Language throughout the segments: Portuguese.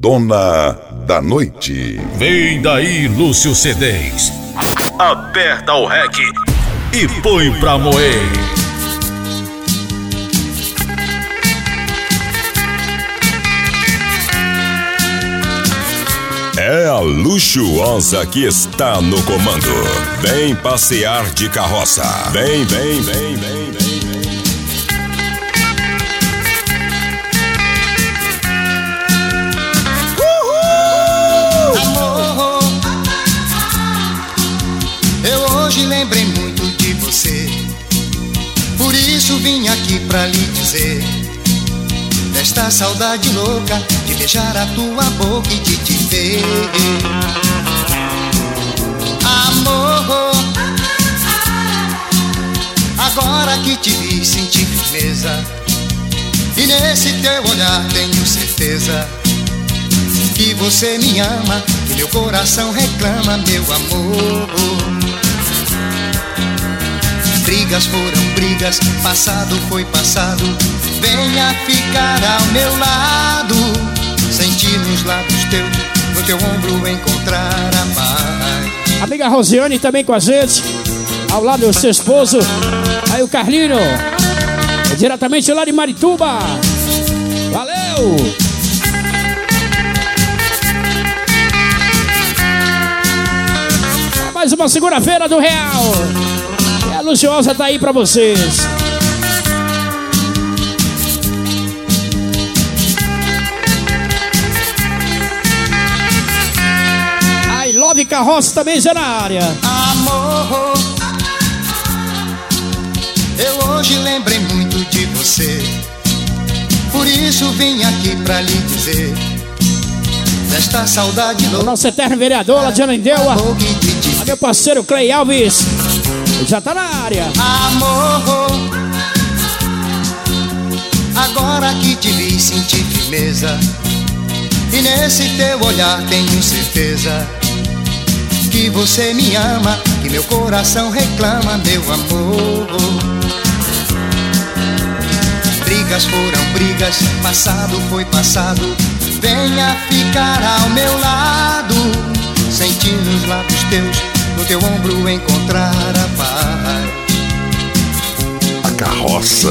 Dona da Noite. Vem daí, Lúcio C10. Aperta o REC e põe pra moer. É a luxuosa que está no comando. Vem passear de carroça. Vem, vem, vem, vem, lembrei muito de você. Por isso vim aqui pra lhe dizer Desta saudade louca De beijar a tua boca e de te ver. Amor Agora que te vi senti firmeza. E nesse teu olhar tenho certeza Que você me ama Que meu coração reclama meu amor Brigas foram brigas, passado foi passado. Venha ficar ao meu lado, sentir nos lábios teus, no teu ombro encontrar a paz. Amiga Rosiane também com a gente, ao lado do seu esposo, aí o Carlino, diretamente lá de Marituba. Valeu! mais uma segunda-feira do Real. A Luciosa tá aí pra vocês. I Love Carroça também já na área. Amor, eu hoje lembrei muito de você. Por isso vim aqui pra lhe dizer Desta saudade louca Nosso eterno vereador lá de Ananindeua Meu parceiro Clay Alves já tá na área. Amor, agora que te vi senti firmeza. E nesse teu olhar tenho certeza que você me ama, que meu coração reclama, meu amor. Brigas foram brigas, passado foi passado. Venha ficar ao meu lado, sentindo os lábios teus no teu ombro encontrar a paz. A carroça.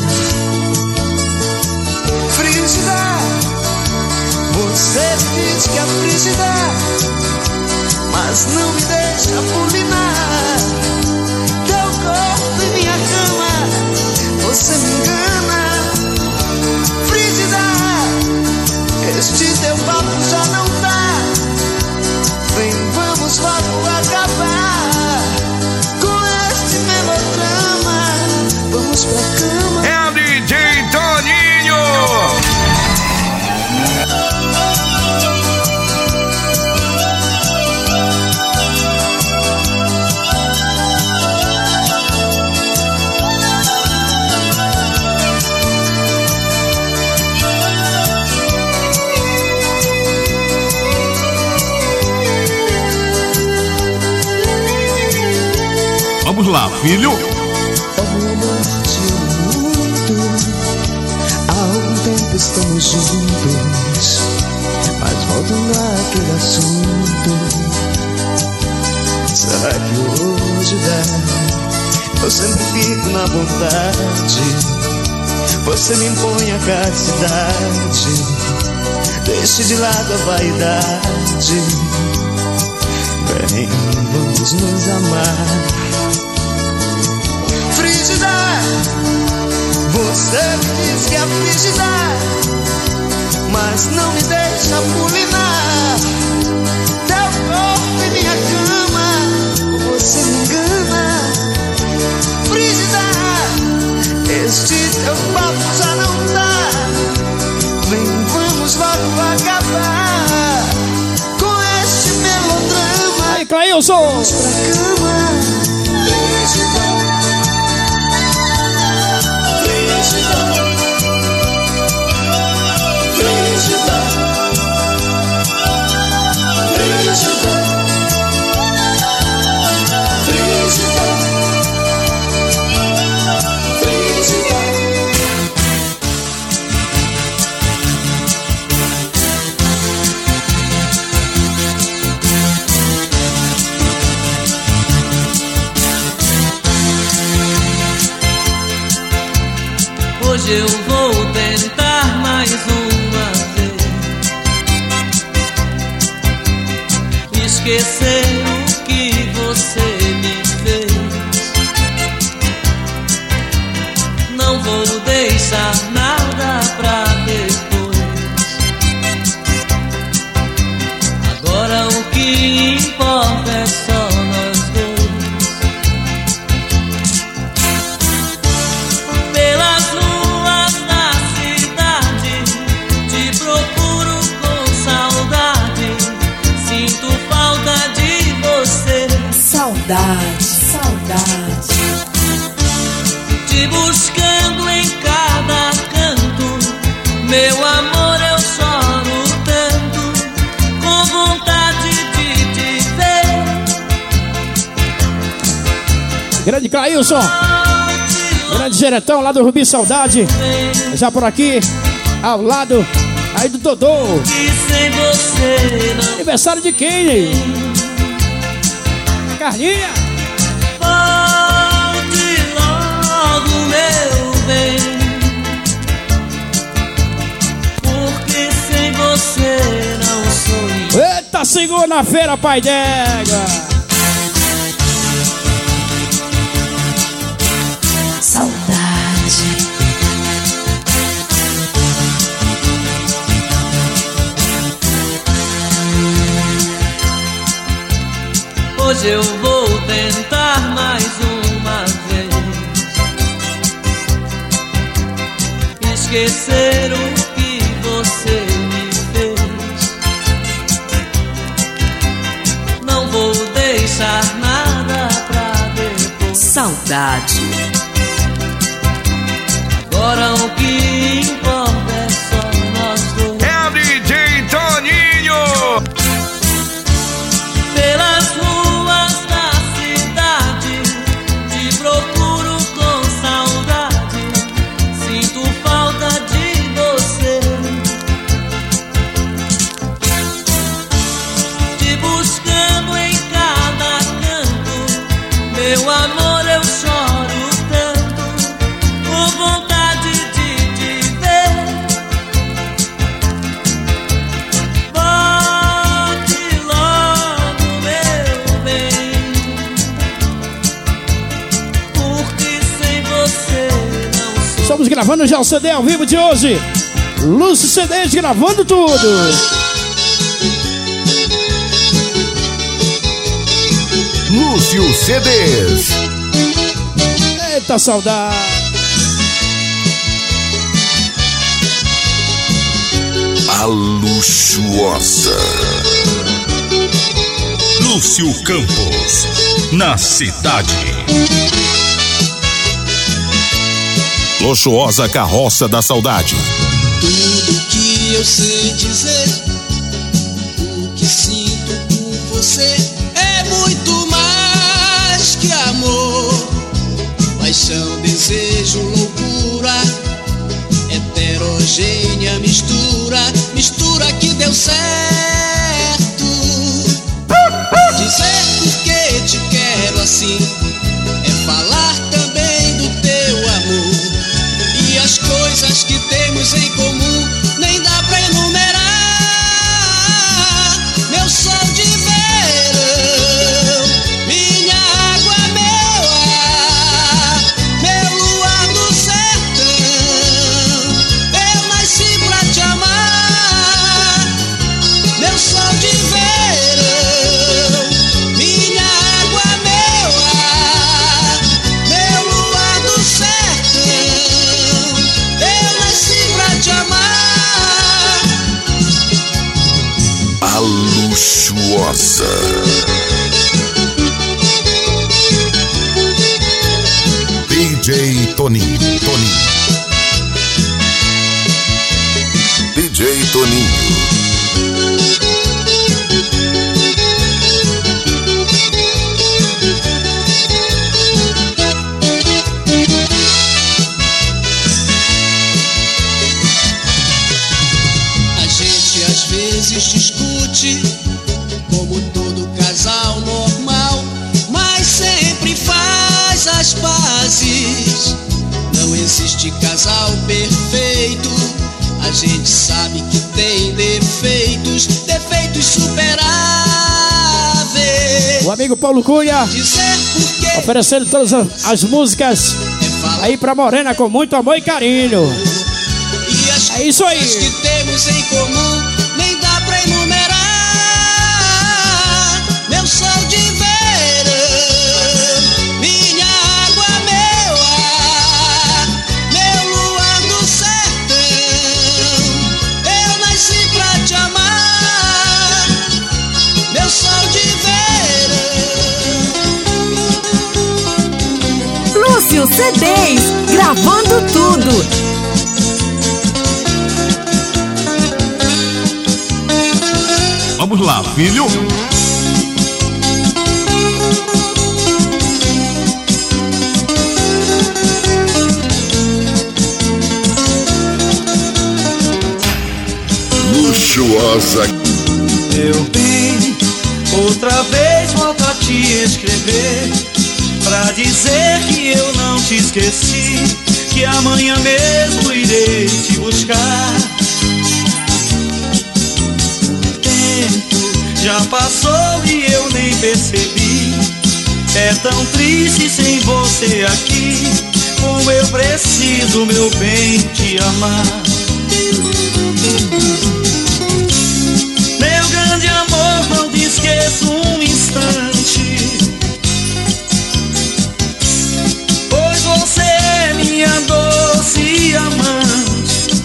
você diz que é frígida, mas não me deixa pulinar. Teu corpo e minha cama, você me engana. Este teu papo já não lá, filho. Te muito, há algum tempo estamos juntos, mas voltando àquele assunto. Será que hoje dá? Eu sempre fico na vontade. Você me impõe a castidade. Deixe de lado a vaidade. Vem, vamos nos amar me diz que é frígida, mas não me deixa pulinar. Teu corpo em minha cama, você me engana. Frígida, este teu papo já não dá. Vem, vamos logo acabar com este melodrama. Aí, Clailson! Vamos pra cama. Geretão lá do Rubi Saudade. Já por aqui, ao lado aí do Dodô. Sem você não Aniversário de quem? Carlinha! volte logo, meu bem. Porque sem você não sou Eita, segunda-feira, pai d'égua! Eu vou tentar mais uma vez esquecer o que você me fez. Não vou deixar nada pra depois. Saudade. Agora o que importa é só nós dois. É o DJ Toninho! Pelas gravando já o CD ao vivo de hoje. Lúcio CDs gravando tudo. Lúcio CDs. Eita saudade. A luxuosa. Lúcio Campos, na cidade. Luxuosa Carroça da Saudade. Tudo que eu sei dizer, o que sinto por você é muito mais que amor, paixão, desejo, loucura, heterogêneo conveniente a mistura, mistura que deu certo. Dizer por que te quero assim existe casal perfeito, a gente sabe que tem defeitos, defeitos superáveis. O amigo Paulo Cunha oferecendo todas as, as músicas é aí pra Morena com muito amor e carinho. É isso aí. que temos em comum Lúcio CDs, gravando tudo. Vamos lá, filho. Luxuosa. Meu bem, outra vez volto a te escrever Pra dizer que eu não te esqueci Que amanhã mesmo irei te buscar. Tempo já passou e eu nem percebi. É tão triste sem você aqui Como eu preciso, meu bem, te amar doce amante.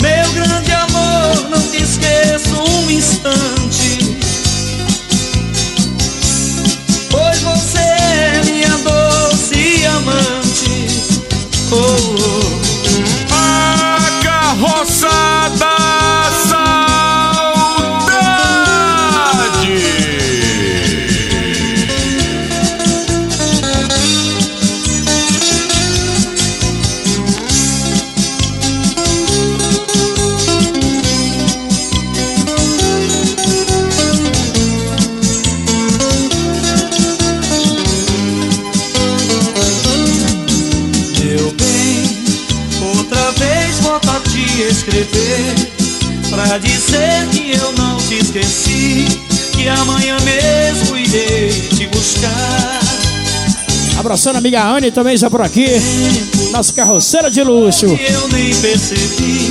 Meu grande amor, não te esqueço um instante. Abraçando a amiga Anne também já por aqui. Nossa carroceira de luxo. Eu nem percebi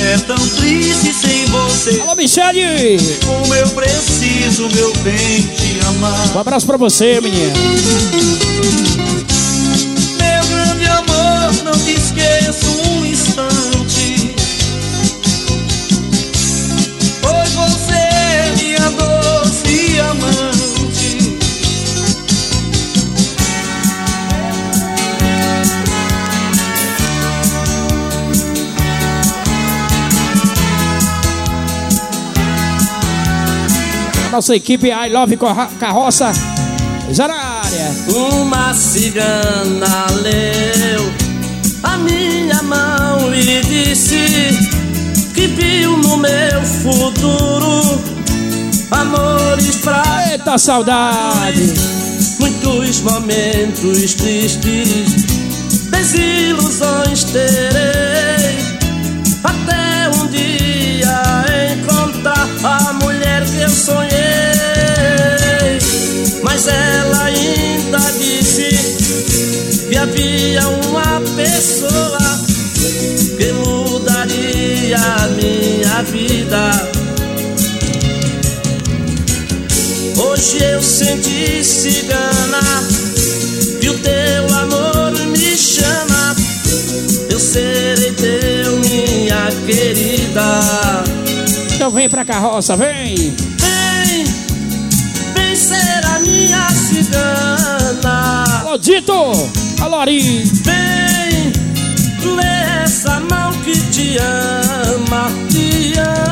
É tão triste sem você Alô, Michele! Como eu preciso, meu bem, te amar Um abraço pra você, menina. Nossa equipe I Love Carroça. Já na área. Uma cigana leu a minha mão e disse que viu no meu futuro amores pra. Eita saudade! Muitos momentos tristes, desilusões terei. Eu senti cigana que o teu amor me chama. Eu serei teu, minha querida. Então vem pra carroça, vem! Vem, vem ser a minha cigana. Alô, Dito! Alô, Ari! Vem, lê essa mão que te ama, te ama.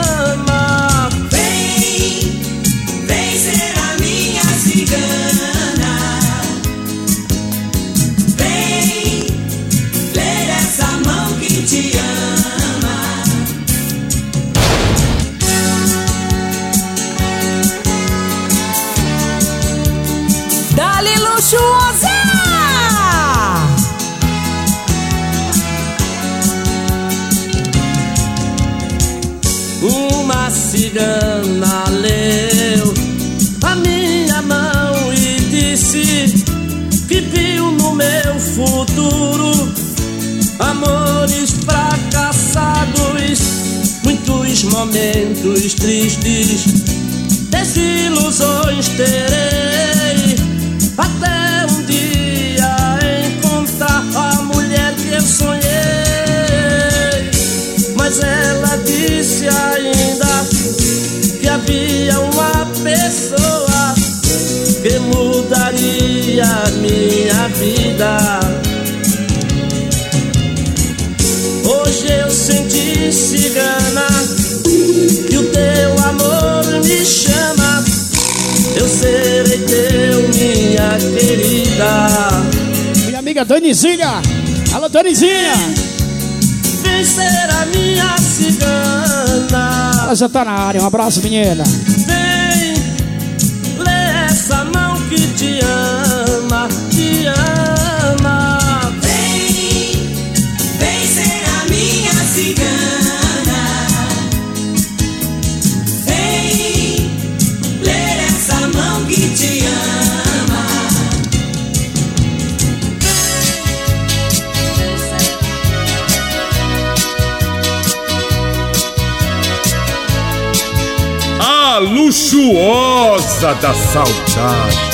Cigana leu a minha mão e disse que viu no meu futuro amores fracassados, muitos momentos tristes, desilusões terei. A minha vida. Hoje eu senti cigana que o teu amor me chama. Eu serei teu, minha querida. Minha amiga Danizinha! Alô, Danizinha! Vem ser a minha cigana. Ela já tá na área, um abraço, menina! Luxuosa da saudade.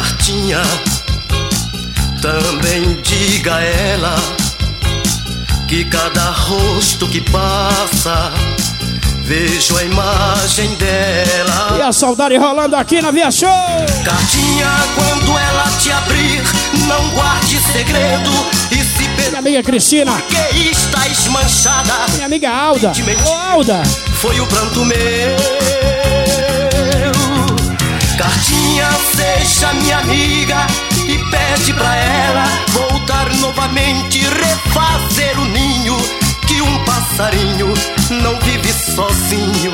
Cartinha também diga a ela que cada rosto que passa vejo a imagem dela. E a saudade rolando aqui na Via Show. Cartinha, quando ela te abrir, não guarde segredo e se Minha amiga Cristina, que estás manchada. minha amiga Alda. Ô, Alda. Foi o pranto meu. Cartinha, seja minha amiga e pede pra ela voltar novamente, refazer o ninho que um passarinho não vive sozinho.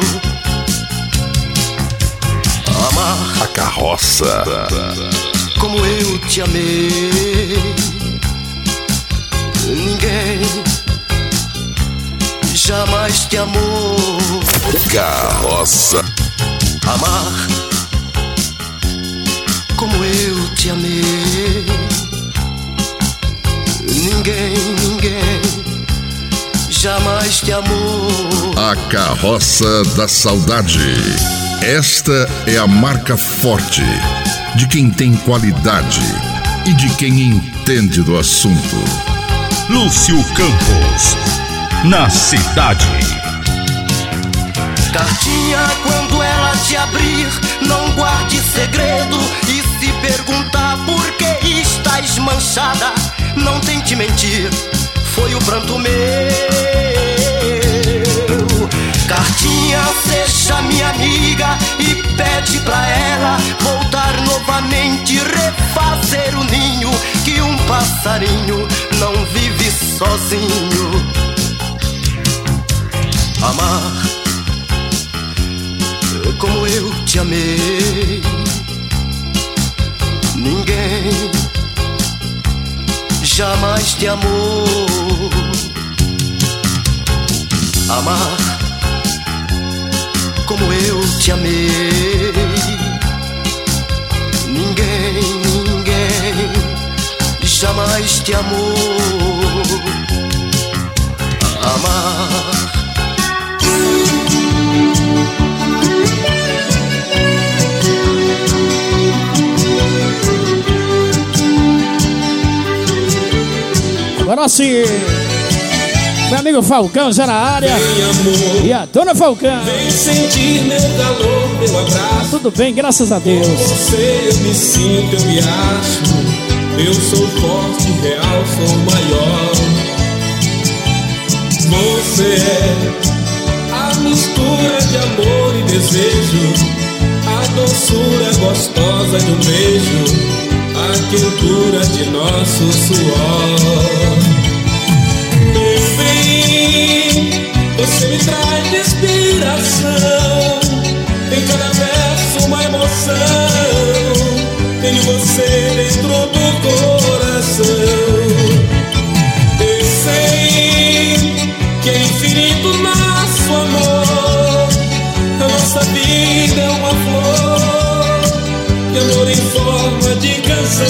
Amar A carroça. como eu te amei. Ninguém jamais te amou. Carroça. Amar como eu te amei. Ninguém, ninguém jamais te amou. A carroça da saudade. Esta é a marca forte de quem tem qualidade e de quem entende do assunto. Lúcio Campos, na cidade. Cartinha, quando ela te abrir, não guarde segredo. E se perguntar por que estás manchada, não tente mentir, foi o pranto meu. Cartinha, seja minha amiga e pede pra ela voltar novamente, refazer o ninho que um passarinho não vive sozinho. Amar como eu te amei. Ninguém jamais te amou. Amar como eu te amei. Ninguém, ninguém jamais te amou. Amar. Agora sim. Meu amigo Falcão já na área. E a dona Falcão. Vem sentir meu calor, meu abraço. Tudo bem, graças a Deus. Você eu me sinto, eu me acho. Eu sou forte, real, sou maior. Você é a mistura de amor e desejo. A doçura gostosa de um beijo. A quentura de nosso suor. Meu bem, você me traz inspiração. Em cada verso uma emoção. Tenho você dentro do coração. Eu sei que é infinito nosso amor. A nossa vida é uma flor. De amor em forma de canção.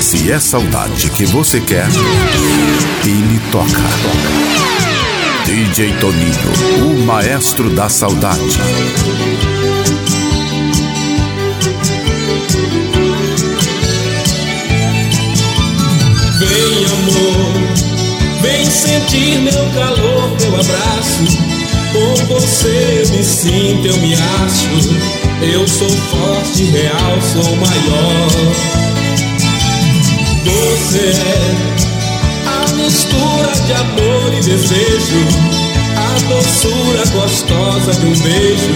Se é saudade que você quer, ele toca. DJ Toninho, o maestro da saudade. Vem amor, vem sentir meu calor, meu abraço. Por você me sinto, eu me acho. Eu sou forte, real, sou maior. Você é a mistura de amor e desejo. A doçura gostosa de um beijo.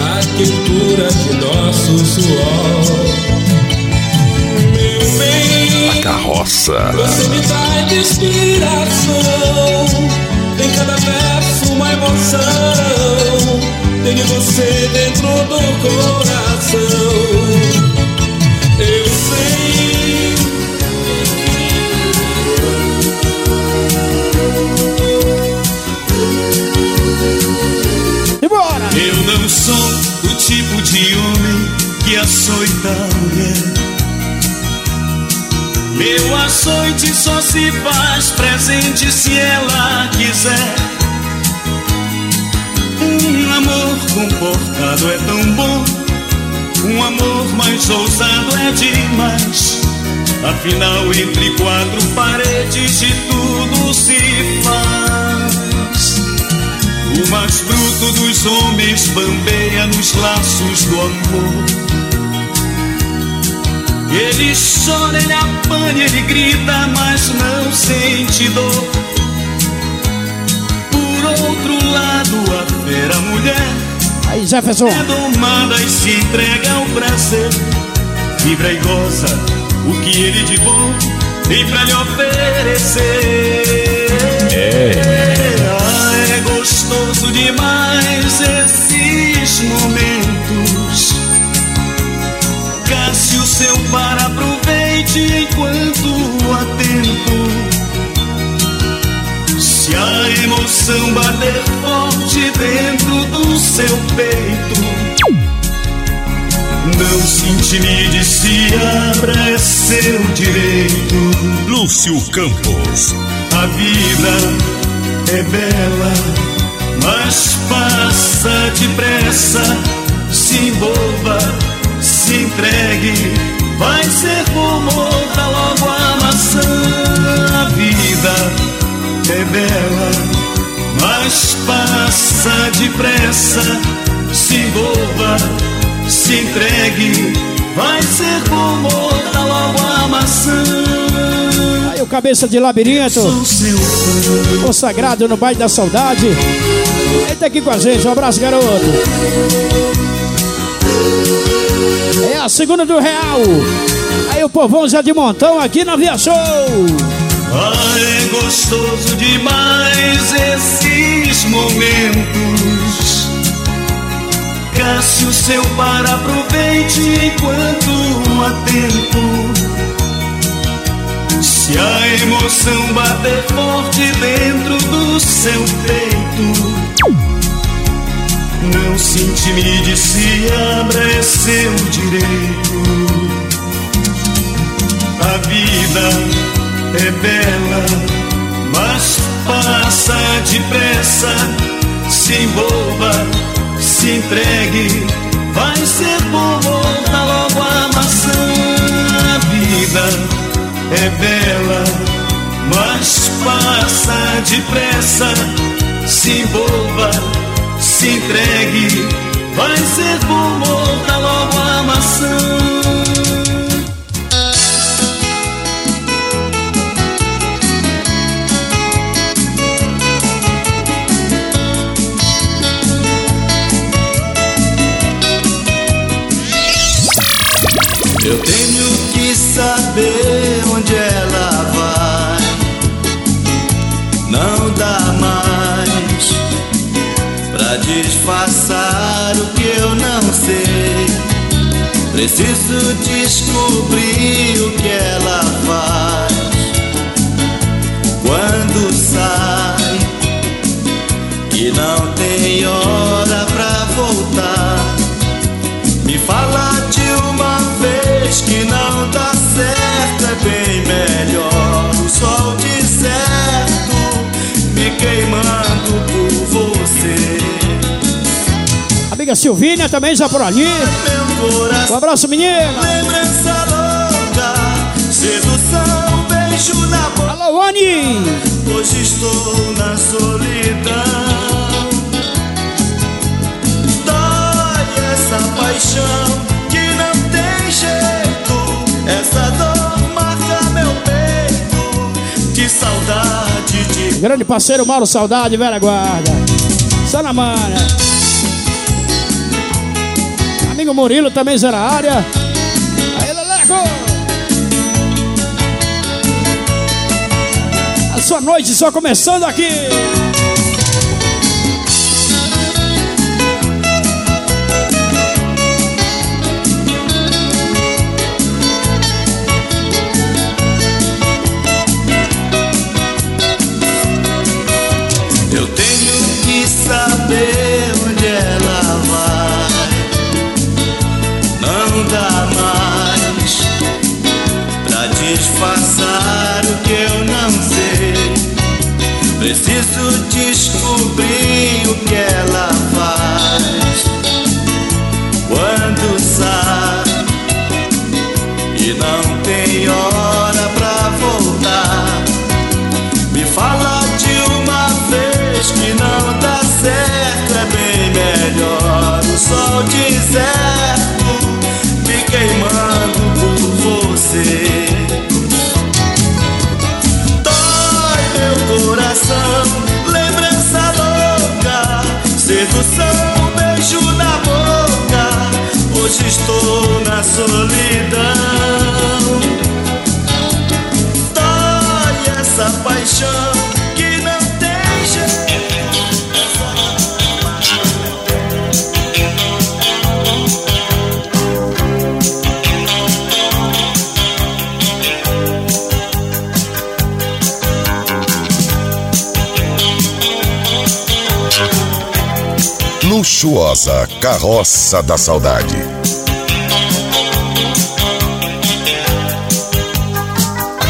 A quentura de nosso suor. Carroça. Você me dá de inspiração. Em cada verso uma emoção. Tem você dentro do coração. Eu sei. Eu não sou o tipo de homem que açoita a mulher. Meu açoite só se faz presente se ela quiser. Um amor comportado é tão bom, um amor mais ousado é demais. Afinal, entre quatro paredes de tudo se faz. O mais bruto dos homens bambeia nos laços do amor. Ele chora, ele apanha, ele grita, mas não sente dor. Por outro lado, a fera mulher Aí, Jefferson. é domada e se entrega ao prazer. Vibra e goza o que ele de bom tem pra lhe oferecer. Ah, seu peito, não se intimide, se abra, é seu direito. Lúcio Campos. A vida é bela, mas passa depressa. Se envolva, se entregue, vai ser como outra logo a maçã. A vida é bela, mas passa depressa. Se envolva, se entregue, vai ser como outra logo a maçã. Aí o cabeça de labirinto. Consagrado no baile da saudade. Ele tá aqui com a gente. Um abraço, garoto. É a segunda do Real. Aí o povão já de montão aqui na Via Show. É gostoso demais esses momentos. Cássio, seu par, aproveite enquanto há tempo. Se a emoção bater forte dentro do seu peito, não se intimide, se abra, é seu direito. A vida é bela, mas passa depressa. Se envolva, se entregue, vai ser como outra logo a maçã. A vida é bela, mas passa depressa. Se envolva, se entregue, vai ser como outra logo a maçã. Preciso descobrir o que ela faz quando sai. Que não tem hora pra voltar. Me fala de uma vez que não dá certo, é bem melhor. O sol deserto me queimando por você amiga Silvina também já por ali. Um abraço, menina. Lembrança louca, sedução, beijo na boca. Alô, Oni. Hoje estou na solidão. Dói essa paixão que não tem jeito. Essa dor marca meu peito. De saudade de. Grande parceiro Mauro Saudade, velha guarda. Salamana. Amigo Murilo também zera a área. Aí, Leleco! A sua noite só começando aqui. Luxuosa Carroça da Saudade.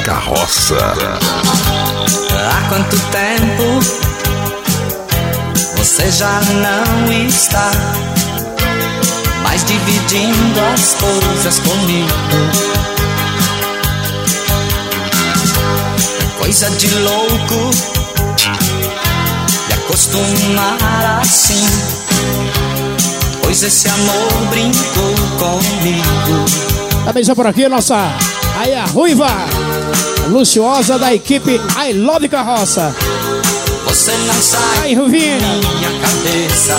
Carroça. Há quanto tempo você já não está mais dividindo as coisas comigo? Coisa de louco me acostumar assim, pois esse amor brincou comigo. Também já por aqui, nossa. Aí a ruiva. Luciosa da equipe I Love Carroça. Você não sai Aí, Ruvinha. minha cabeça.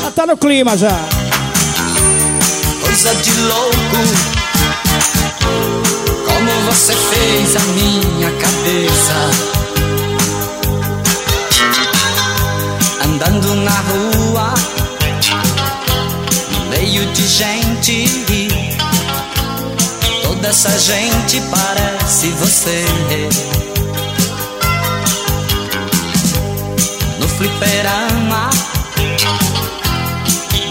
Ela tá no clima já. coisa de louco. Como você fez a minha cabeça. Andando na rua, no meio de gente. Toda essa gente parece você. No fliperama,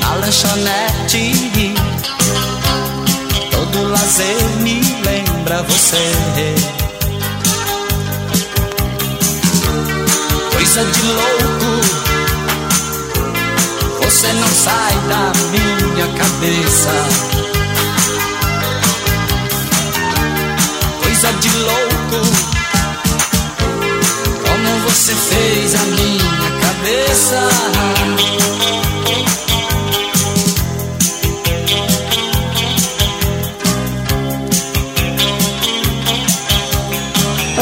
na lanchonete. Todo lazer me lembra você. Coisa de louco, você não sai da minha cabeça. Coisa de louco, como você fez a minha cabeça.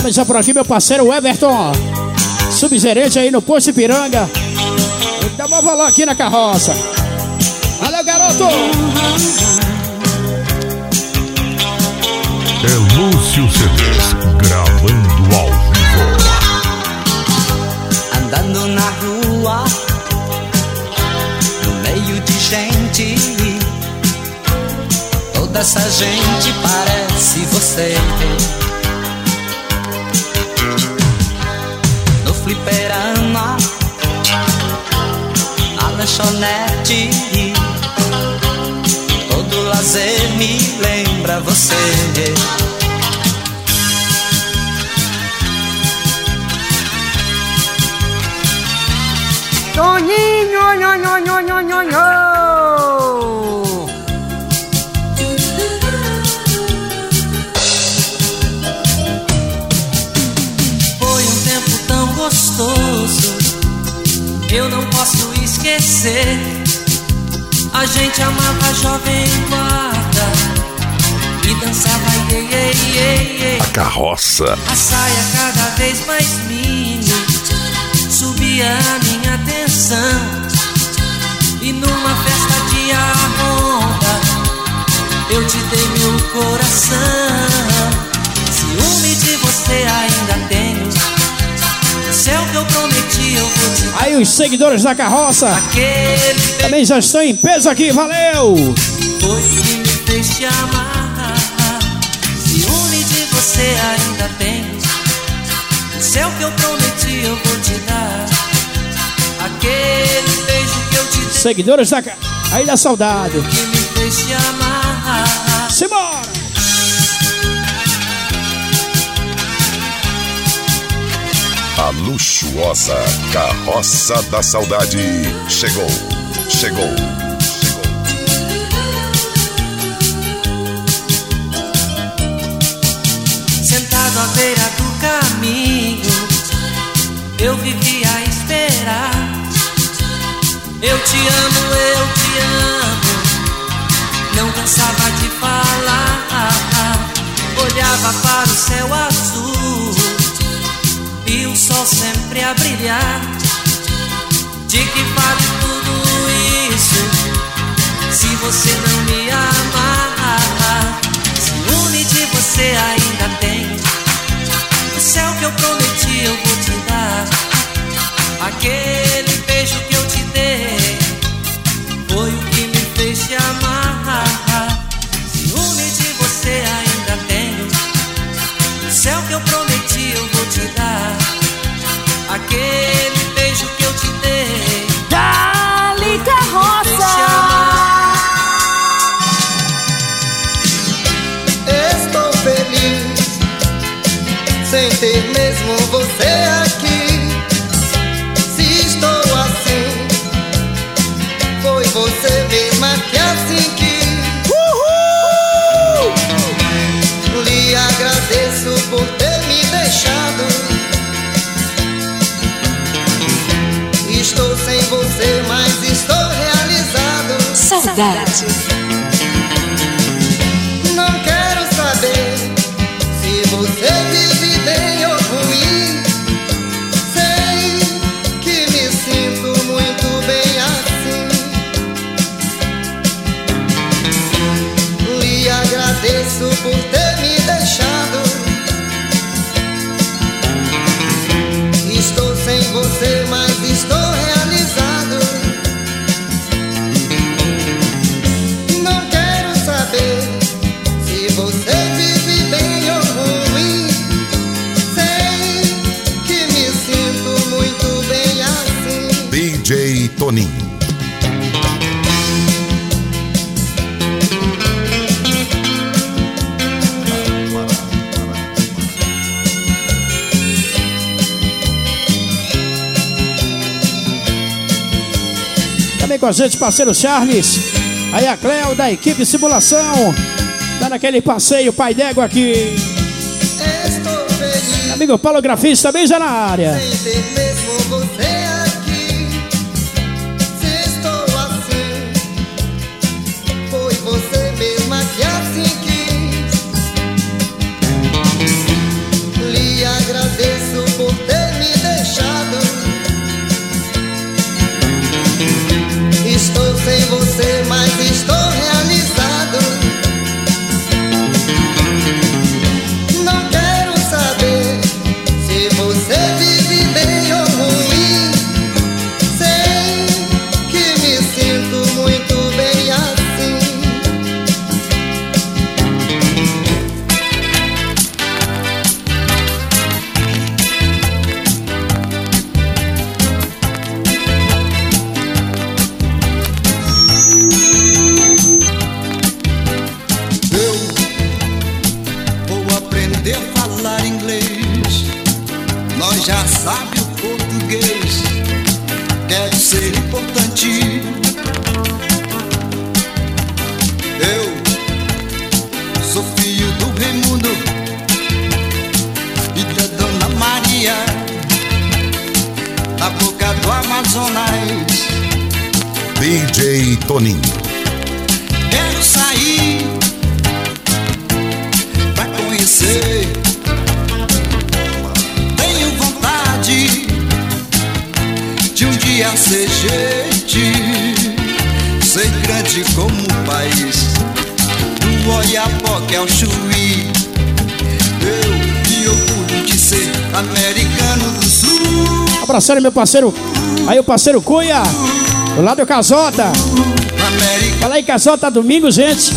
Já por aqui, meu parceiro Everton. Subgerente aí no Posto Ipiranga. Valor aqui na carroça. Valeu, garoto! É Lúcio CDs gravando ao vivo. andando na rua, no meio de gente. Toda essa gente parece você. No fliperama, lanchonete. Todo lazer me lembra você. Toninho, nho, nho, nho, nho, nho, nho. Foi um tempo tão gostoso, eu não posso esquecer. A gente amava a jovem guarda e dançava iê, iê, iê, iê. A carroça. A saia cada vez mais mini subia a minha atenção. E numa festa de arronda eu te dei meu coração. Ciúme de você ainda tenho. O céu que eu prometi eu vou te dar. Aí os seguidores da carroça Aquele também já estão em peso aqui, valeu! foi que me fez te amar. Ciúme de você ainda. O céu que eu prometi eu vou te dar. Aquele beijo que eu te dei Seguidores da aí da saudade. que me fez te amar. Simbora! A luxuosa carroça da saudade chegou, chegou. Sentado à beira do caminho, eu vivia a esperar. Eu te amo, eu te amo. Não cansava de falar. Olhava para o céu azul e o sol sempre a brilhar. De que vale tudo isso se você não me amar? Ciúme de você ainda tenho. O céu que eu prometi eu vou te dar. Aquele beijo que eu te dei foi o que me fez te amar. Ciúme de você ainda tenho. O céu que eu prometi that. Também com a gente, parceiro Charles. Aí a Cleo da equipe Simulação. Dando aquele passeio, pai d'égua aqui. Estou feliz Amigo Paulo Grafista também já na área. sem ter mesmo você você, mas americano do sul. Abraçando meu parceiro. Aí o parceiro Cunha. Do lado do Casota. Fala aí, Casota, domingo, gente.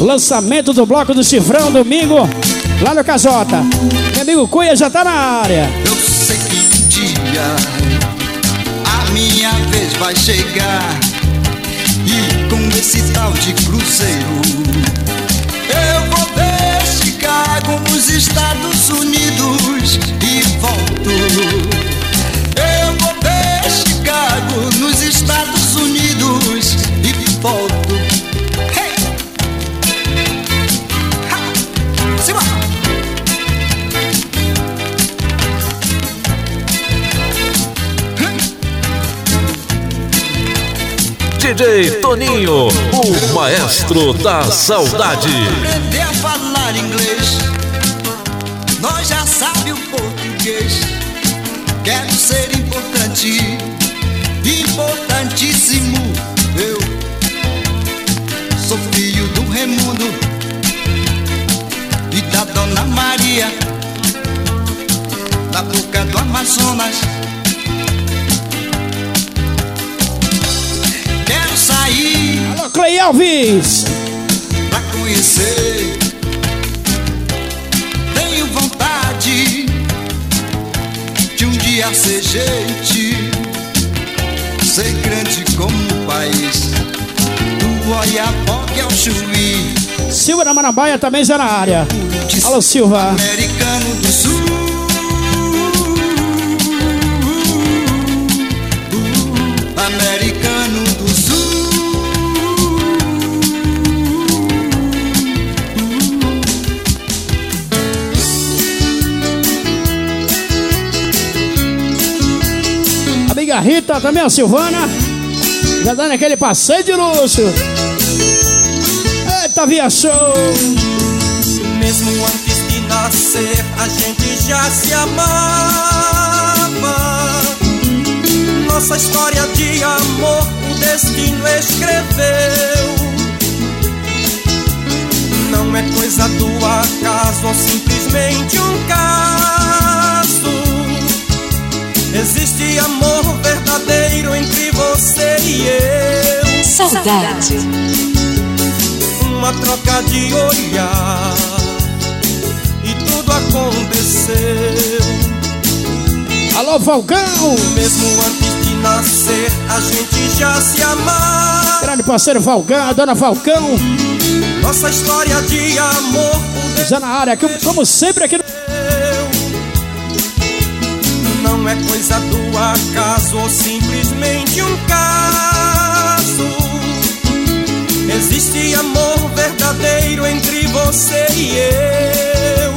Lançamento do bloco do Cifrão, domingo. Lá no Casota. Meu amigo Cunha já tá na área. Eu sei que um dia a minha vez vai chegar. E com esse tal de cruzeiro, eu vou ver Chicago nos Estados Unidos e volto. Eu vou ver Chicago nos Estados Unidos e volto. Hey! Ha! Simbora! DJ Toninho, o maestro da saudade. Falar inglês. Nós já sabe o português. Quero ser importante, importantíssimo. Eu sou filho do Remundo e da Dona Maria, da boca do Amazonas. Quero sair Alô, Clay Alves. pra conhecer. Dia ser gente, ser grande como o país do Oiapoque ao Chuí, Silva da Manabaia também já na área. Alô, Silva. americano do sul. Amiga Rita, também a Silvana. Já dando aquele passeio de luxo. Eita, via show. Mesmo antes de nascer, a gente já se amava. Nossa história de amor, o destino escreveu. Não é coisa do acaso ou simplesmente um caso. Existe amor verdadeiro entre você e eu. Saudade. Uma troca de olhar e tudo aconteceu. Alô, Falcão. Mesmo antes de nascer, a gente já se amava. Grande parceiro Falcão, a dona Falcão. Nossa história de amor, Já na área, como, como sempre aqui no. Coisa do acaso ou simplesmente um caso. Existe amor verdadeiro entre você e eu.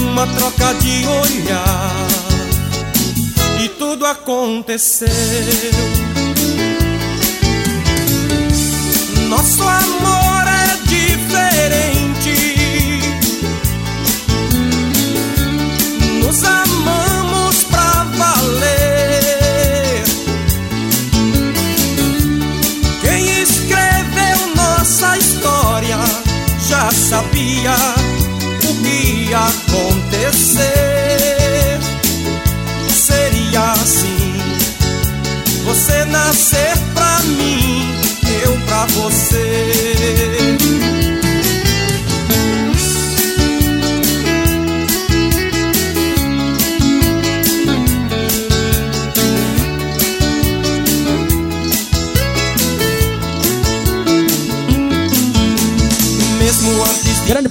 Uma troca de olhar e tudo aconteceu. Nosso amor sabia o que ia acontecer. Seria assim: você nascer pra mim, eu pra você.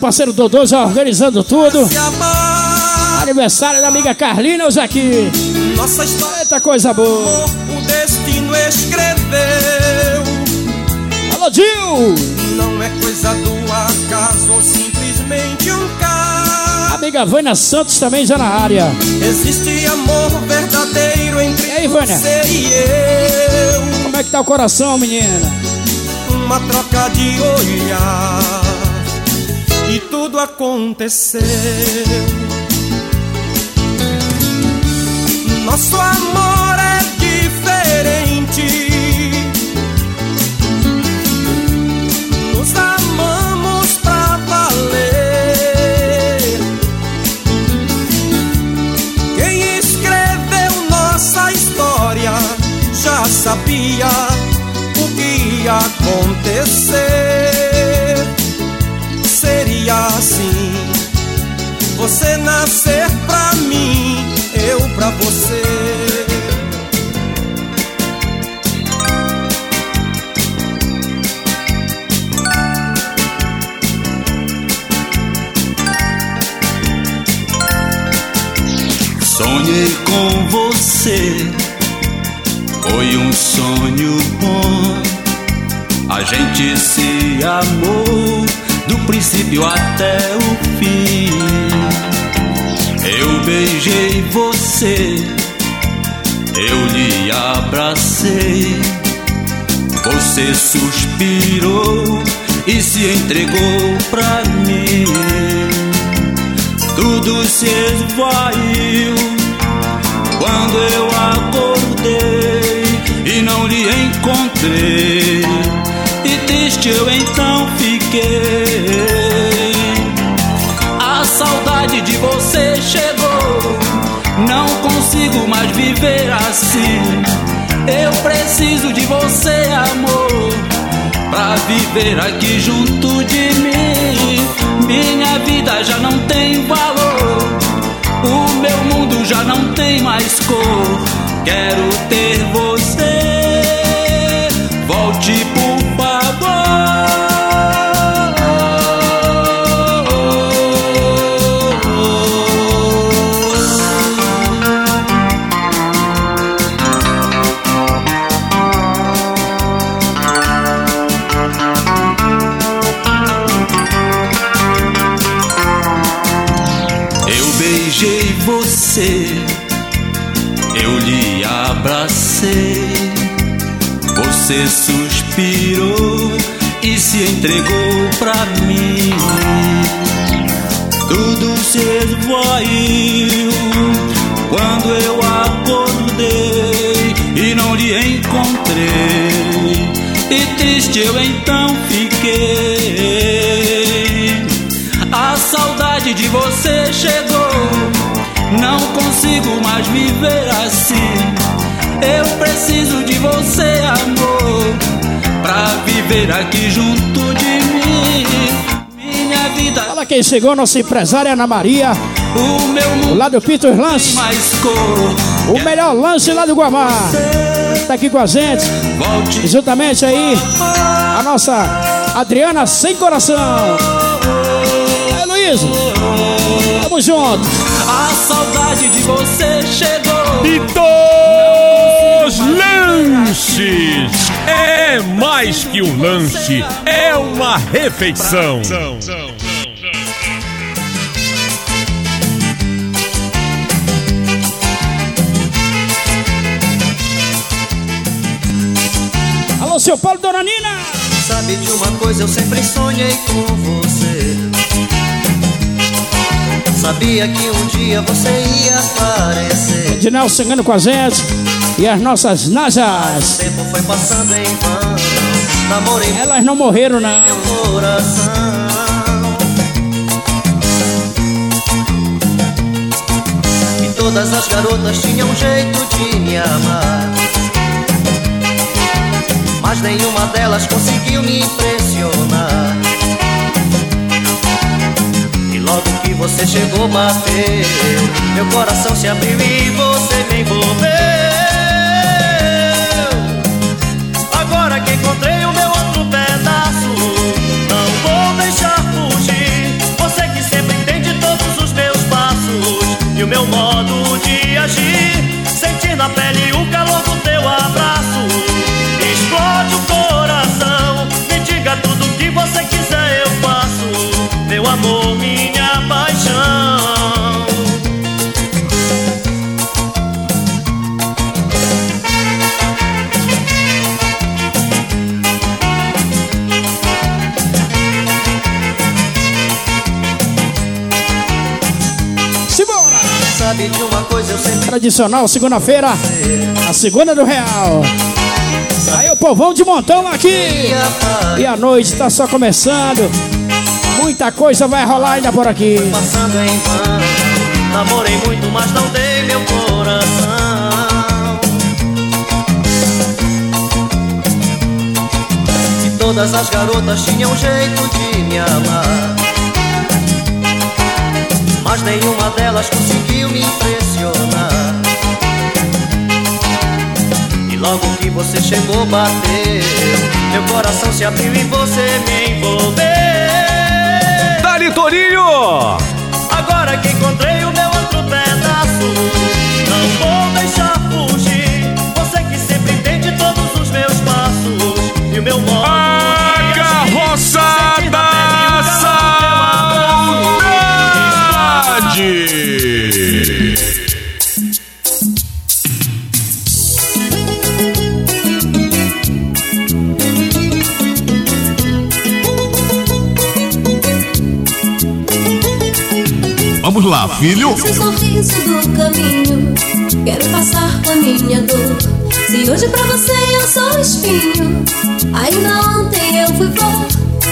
Parceiro Dodô já organizando tudo. Aniversário da amiga Carlina, os aqui. nossa história, Eita coisa boa. o destino escreveu. Alô, Gil. Não é coisa do acaso ou simplesmente um caso. Amiga Vânia Santos também já na área. Existe amor verdadeiro entre E aí, Vânia? você e eu. Como é que tá o coração, menina? Uma troca de olhar tudo aconteceu. Nosso amor é diferente. Nos amamos pra valer. Quem escreveu nossa história já sabia o que ia acontecer. Você nascer pra mim, eu pra você. Sonhei com você, foi um sonho bom. A gente se amou do princípio até o fim. Eu beijei você, eu lhe abracei. Você suspirou e se entregou pra mim. Tudo se esvaiu quando eu acordei e não lhe encontrei. E triste eu então fiquei. Viver assim. Eu preciso de você, amor, pra viver aqui junto de mim. Minha vida já não tem valor, o meu mundo já não tem mais cor. Quero ter você, volte por Você suspirou e se entregou pra mim. Tudo se esvaiu quando eu acordei e não lhe encontrei. E triste eu então fiquei. A saudade de você chegou, não consigo mais viver assim. Eu preciso de você, amor, pra viver aqui junto de mim. Minha vida. Olha quem chegou, nossa empresária Ana Maria. O meu mundo Lá do Pitos Lanche. mais cor. O melhor lanche lá do Guamá. Tá aqui com a gente. Volte Juntamente aí, a nossa Adriana Sem Coração. É, Luiz. Tamo junto. A saudade de você chegou. E dos lanches. É mais que um lanche, é uma refeição. Alô, seu Paulo Dona Nina. Sabe de uma coisa, eu sempre sonhei com você. Sabia que um dia você ia aparecer. Edinel chegando com a gente. E as nossas najas. O tempo foi passando em vão. Elas não morreram, não. meu coração. E todas as garotas tinham um jeito de me amar. Mas nenhuma delas conseguiu me impressionar. E logo que você chegou, bateu. Meu coração se abriu e você me envolveu. Agora que encontrei o meu outro pedaço, não vou deixar fugir. Você que sempre entende todos os meus passos e o meu modo de agir. Sentir na pele o calor do teu abraço. Explode o coração. Me diga tudo que você quiser, eu faço. Meu amor, minha sabe de uma coisa eu sempre. Tradicional, segunda-feira. A segunda do Real. Aí o povão de montão aqui. E a noite tá só começando. Muita coisa vai rolar ainda por aqui. Passando em vão. Namorei muito, mas não dei meu coração. E todas as garotas tinham jeito de me amar. Mas nenhuma delas conseguiu me impressionar. E logo que você chegou, bateu. Meu coração se abriu e você me envolveu. Dali Torinho! Agora que encontrei o meu outro pedaço, não vou deixar fugir. Você que sempre entende todos os meus passos e o meu modo. A carroça Vamos lá, filho. Seu sorriso do caminho, quero passar com a minha dor. Se hoje pra você eu sou espinho, ainda ontem eu fui flor.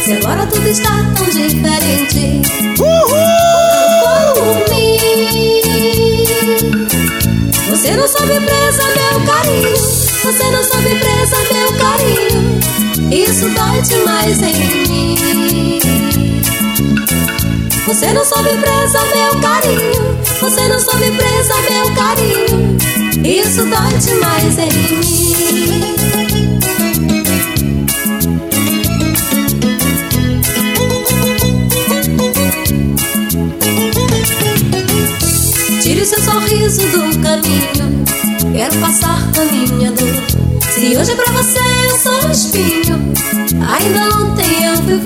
Se agora tudo está tão diferente, Uhul! por mim. Você não soube presa meu carinho, você não soube presa meu carinho. Isso dói demais em mim. Você não soube presa meu carinho. Você não soube presa meu carinho. Isso dói demais em mim. Tire seu sorriso do caminho. Quero passar dor Se hoje pra você eu sou espinho. Ainda ontem eu fui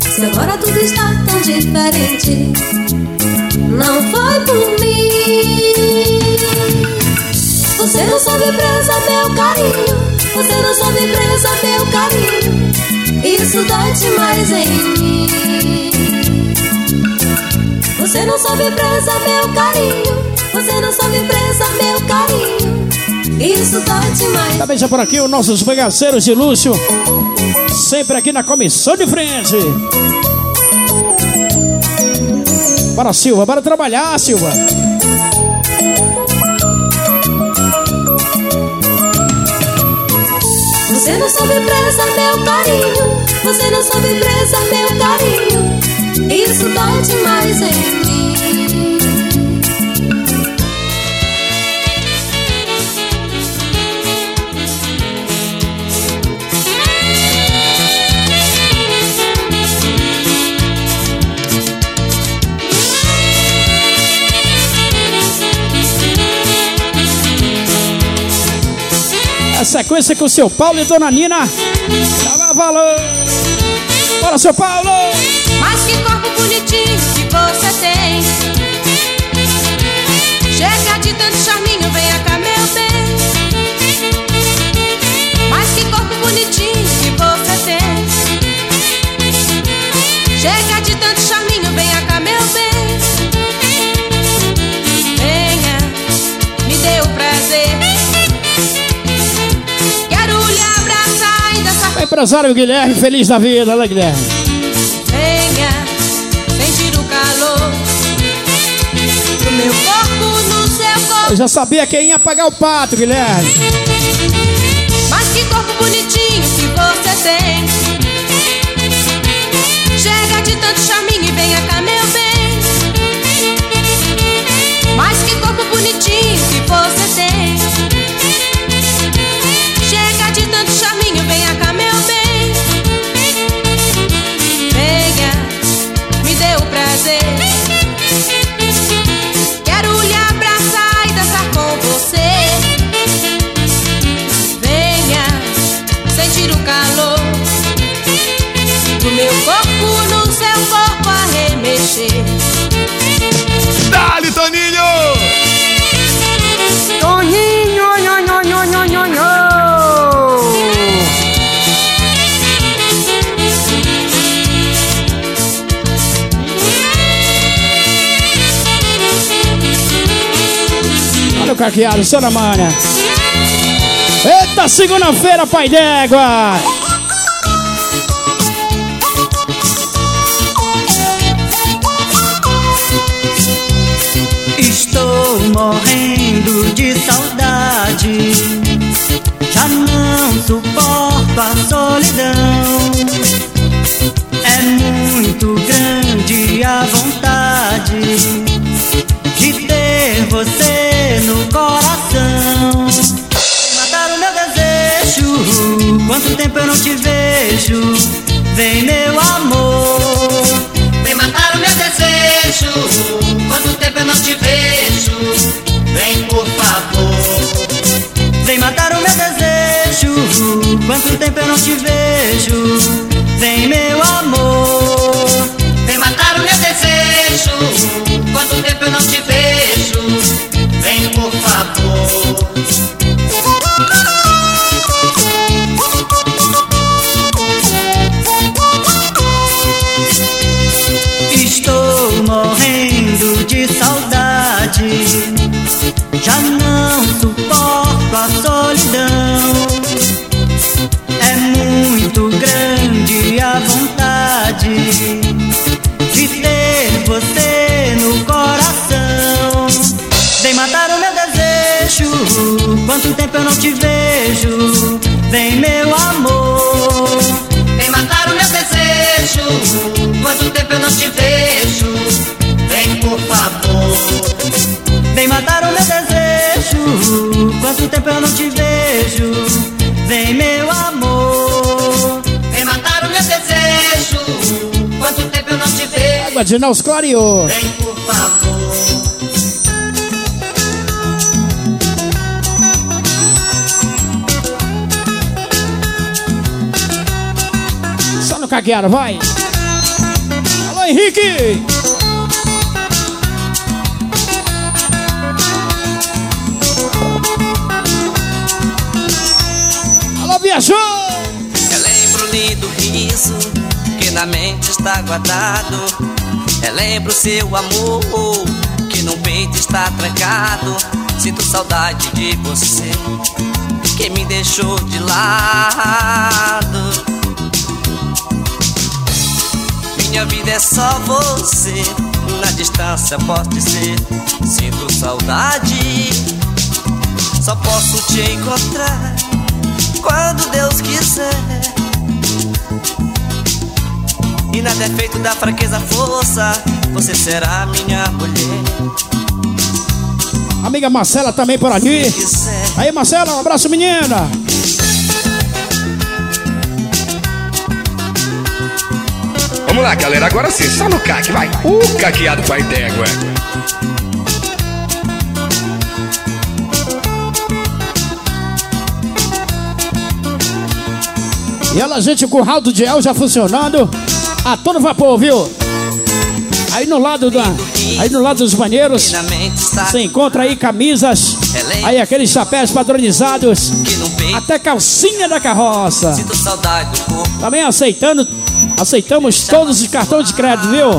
Se agora tudo está tão diferente. Não foi por mim. Você não soube presa meu carinho. Você não soube presa meu carinho. Isso dói demais em mim. Você não soube presa meu carinho. Você não soube presa meu carinho Isso dói demais Também já por aqui os nossos bagaceiros de Lúcio. Sempre aqui na comissão de frente. Bora, Silva, bora trabalhar, Silva. Você não soube presa meu carinho Você não soube presa meu carinho Isso dói demais em mim sequência com o seu Paulo e Dona Nina. Dá valor. Bora, seu Paulo. Mas que corpo bonitinho que você tem Chega de tanto charminho, empresário Guilherme, feliz da vida, né, Guilherme? Venha sentir o calor do meu corpo no seu corpo. Eu já sabia quem ia pagar o pato, Guilherme. Mas que corpo bonitinho que você tem. Chega de tanto charminho Só na manha. Eita, segunda-feira, pai d'égua. Estou morrendo de saudade. Já não suporto a solidão. É muito grande a vontade Quanto tempo eu não te vejo? Vem, meu amor. Vem matar o meu desejo. Quanto tempo eu não te vejo? Vem, por favor. Vem matar o meu desejo. Quanto tempo eu não te vejo? Tempo eu não te vejo? Vem, meu amor. Vem matar o meu desejo. Quanto tempo eu não te vejo? Água de Naus Clareou. Vem, por favor. Só no caqueado, vai. Alô, Henrique. Que na mente está guardado. Relembro seu amor que no peito está trancado. Sinto saudade de você que me deixou de lado. Minha vida é só você, na distância posso dizer. Sinto saudade, só posso te encontrar quando Deus quiser. E na defeito da fraqueza, força, você será minha mulher. Amiga Marcela também por ali. Aí, Marcela, um abraço, menina. Vamos lá, galera, agora sim, só no caque, vai. O caqueado pai d'égua. E ela, gente, com o ralo de El já funcionando. A todo vapor, viu? Aí no lado da. Aí no lado dos banheiros. Você encontra aí camisas. Aí aqueles chapéus padronizados. Até calcinha da carroça. Também aceitando. Aceitamos todos os cartões de crédito, viu?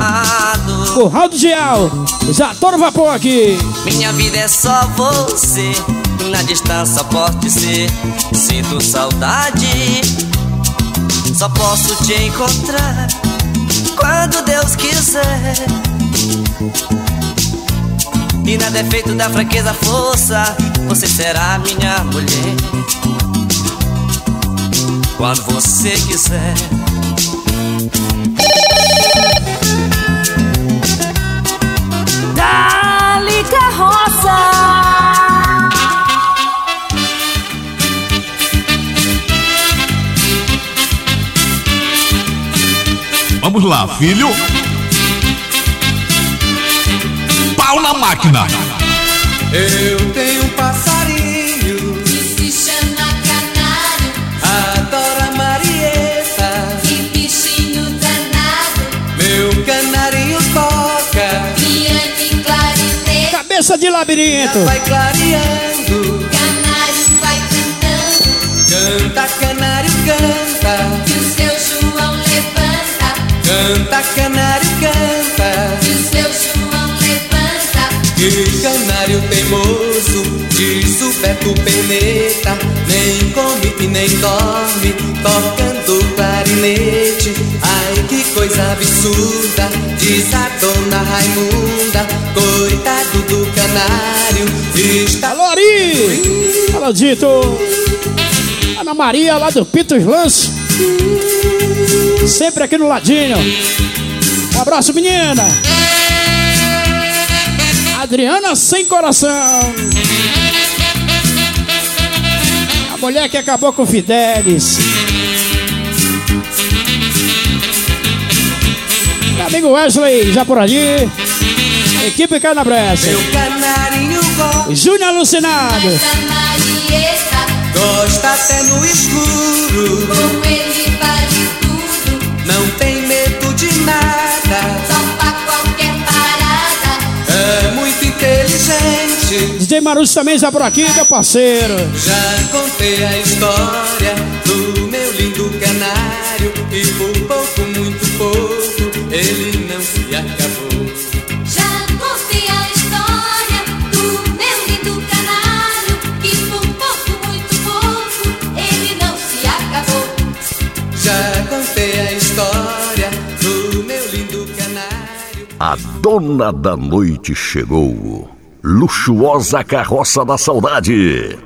Curral do Gial. Já todo vapor aqui. Minha vida é só você. Na distância posso dizer. Sinto saudade. Só posso te encontrar quando Deus quiser. E na defeito da fraqueza, força, você será minha mulher. Quando você quiser. Vamos lá, filho. Pau na máquina. Eu tenho um passarinho Se chama canário, Adora Marieta que bichinho danado. Meu canarinho toca Piano e clarinete, Cabeça de labirinto. Vai clareando canário vai cantando. Canta, canário, canta que o seu João levanta. Que canário teimoso Diz o Beto Peneta, nem come e nem dorme, tocando clarinete. Ai que coisa absurda, diz a dona Raimunda, coitado do canário. Está... Alô, Ari! Alô, Dito! Ana Maria, lá do Pitos Lance. Sempre aqui no ladinho. Um abraço, menina! Adriana sem coração. A mulher que acabou com o Fidelis. Meu amigo Wesley, já por ali. Equipe Canabressa. Meu canarinho gosta. Júnior Alucinado. Gosta até no escuro. DJ Marujo também já por aqui, meu parceiro. Já contei a história do meu lindo canário. E por pouco, muito pouco, ele não se acabou. Já contei a história do meu lindo canário. Que por pouco, muito pouco, ele não se acabou. Já contei a história do meu lindo canário. A dona da noite chegou. Luxuosa carroça da saudade.